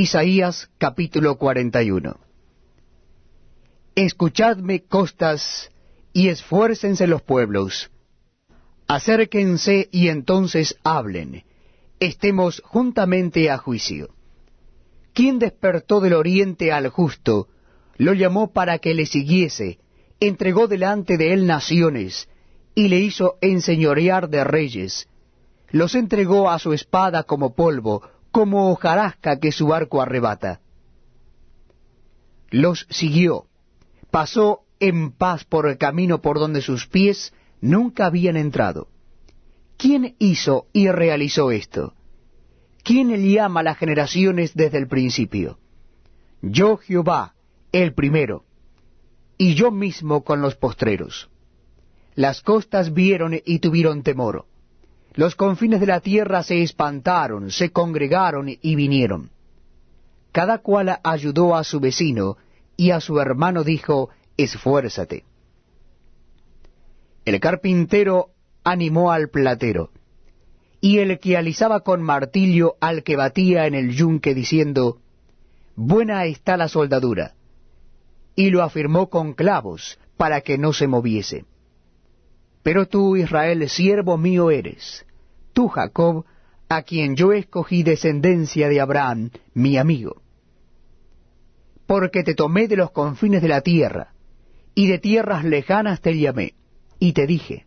Isaías capítulo 41 Escuchadme costas y esfuércense los pueblos. Acérquense y entonces hablen. Estemos juntamente a juicio. ¿Quién despertó del oriente al justo? Lo llamó para que le siguiese, entregó delante de él naciones, y le hizo enseñorear de reyes. Los entregó a su espada como polvo, como hojarasca que su arco arrebata. Los siguió, pasó en paz por el camino por donde sus pies nunca habían entrado. ¿Quién hizo y realizó esto? ¿Quién llama a las generaciones desde el principio? Yo Jehová, el primero, y yo mismo con los postreros. Las costas vieron y tuvieron temor los confines de la tierra se espantaron, se congregaron y vinieron. Cada cual ayudó a su vecino, y a su hermano dijo, esfuérzate. El carpintero animó al platero, y el que alisaba con martillo al que batía en el yunque, diciendo, Buena está la soldadura, y lo afirmó con clavos, para que no se moviese. Pero tú, Israel, siervo mío eres, tú, Jacob, a quien yo escogí descendencia de Abraham, mi amigo. Porque te tomé de los confines de la tierra, y de tierras lejanas te llamé, y te dije,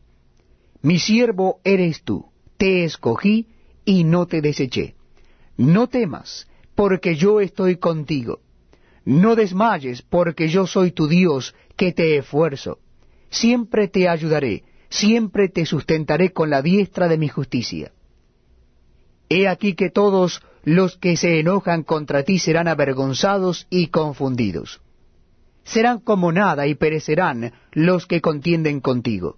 mi siervo eres tú, te escogí y no te deseché. No temas, porque yo estoy contigo. No desmayes, porque yo soy tu Dios, que te esfuerzo. Siempre te ayudaré, siempre te sustentaré con la diestra de mi justicia. He aquí que todos los que se enojan contra ti serán avergonzados y confundidos. Serán como nada y perecerán los que contienden contigo.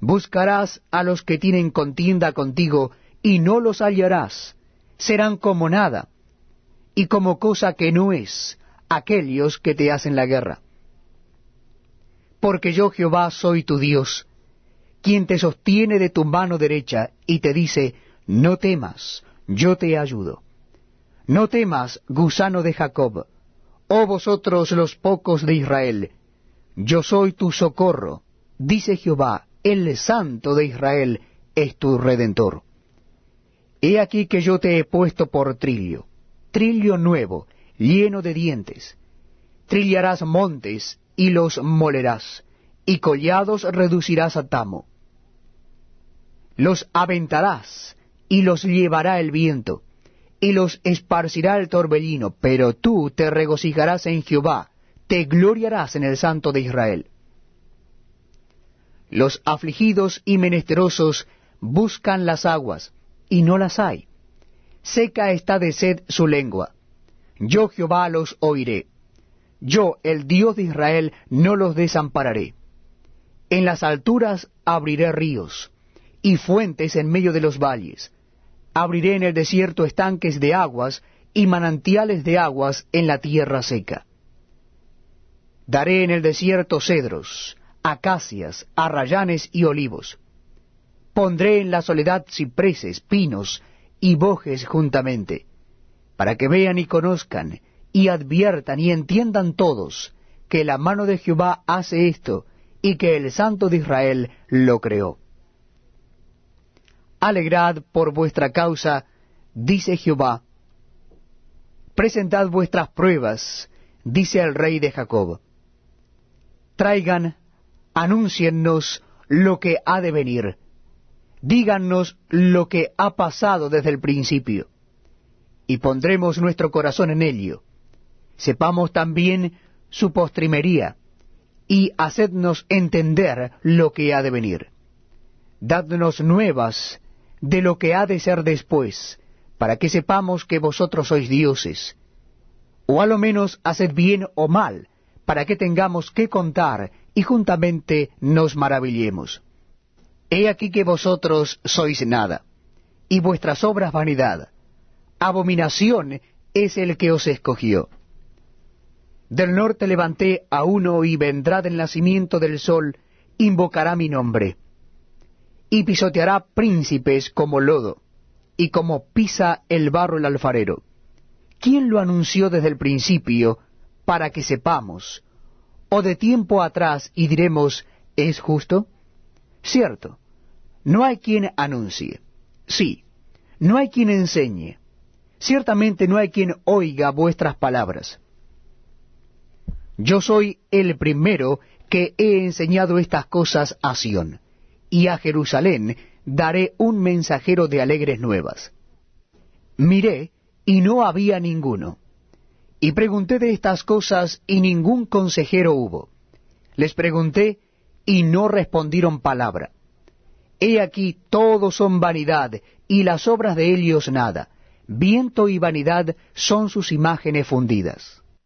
Buscarás a los que tienen contienda contigo y no los hallarás. Serán como nada y como cosa que no es aquellos que te hacen la guerra. Porque yo Jehová soy tu Dios, quien te sostiene de tu mano derecha y te dice, no temas, yo te ayudo. No temas, gusano de Jacob, oh vosotros los pocos de Israel, yo soy tu socorro, dice Jehová, el santo de Israel es tu redentor. He aquí que yo te he puesto por trillo, trillo nuevo, lleno de dientes. Trillarás montes y los molerás, y collados reducirás a tamo los aventarás, y los llevará el viento, y los esparcirá el torbellino, pero tú te regocijarás en Jehová, te gloriarás en el Santo de Israel. Los afligidos y menesterosos buscan las aguas, y no las hay. Seca está de sed su lengua. Yo Jehová los oiré. Yo, el Dios de Israel, no los desampararé. En las alturas abriré ríos y fuentes en medio de los valles. Abriré en el desierto estanques de aguas y manantiales de aguas en la tierra seca. Daré en el desierto cedros, acacias, arrayanes y olivos. Pondré en la soledad cipreses, pinos y bojes juntamente, para que vean y conozcan, y adviertan y entiendan todos que la mano de Jehová hace esto, y que el Santo de Israel lo creó alegrad por vuestra causa, dice Jehová. Presentad vuestras pruebas, dice el rey de Jacob. Traigan, anúnciennos lo que ha de venir. Dígannos lo que ha pasado desde el principio. Y pondremos nuestro corazón en ello. Sepamos también su postrimería, y hacednos entender lo que ha de venir. Dadnos nuevas de lo que ha de ser después, para que sepamos que vosotros sois dioses. O a lo menos haced bien o mal, para que tengamos que contar y juntamente nos maravillemos. He aquí que vosotros sois nada, y vuestras obras vanidad. Abominación es el que os escogió. Del norte levanté a uno y vendrá del nacimiento del sol, invocará mi nombre y pisoteará príncipes como lodo, y como pisa el barro el alfarero. ¿quién lo anunció desde el principio para que sepamos? ¿O de tiempo atrás y diremos, ¿es justo? Cierto, no hay quien anuncie. Sí, no hay quien enseñe. Ciertamente no hay quien oiga vuestras palabras. Yo soy el primero que he enseñado estas cosas a Sión, y a Jerusalén daré un mensajero de alegres nuevas. Miré, y no había ninguno. Y pregunté de estas cosas, y ningún consejero hubo. Les pregunté, y no respondieron palabra. He aquí todos son vanidad, y las obras de ellos nada. Viento y vanidad son sus imágenes fundidas.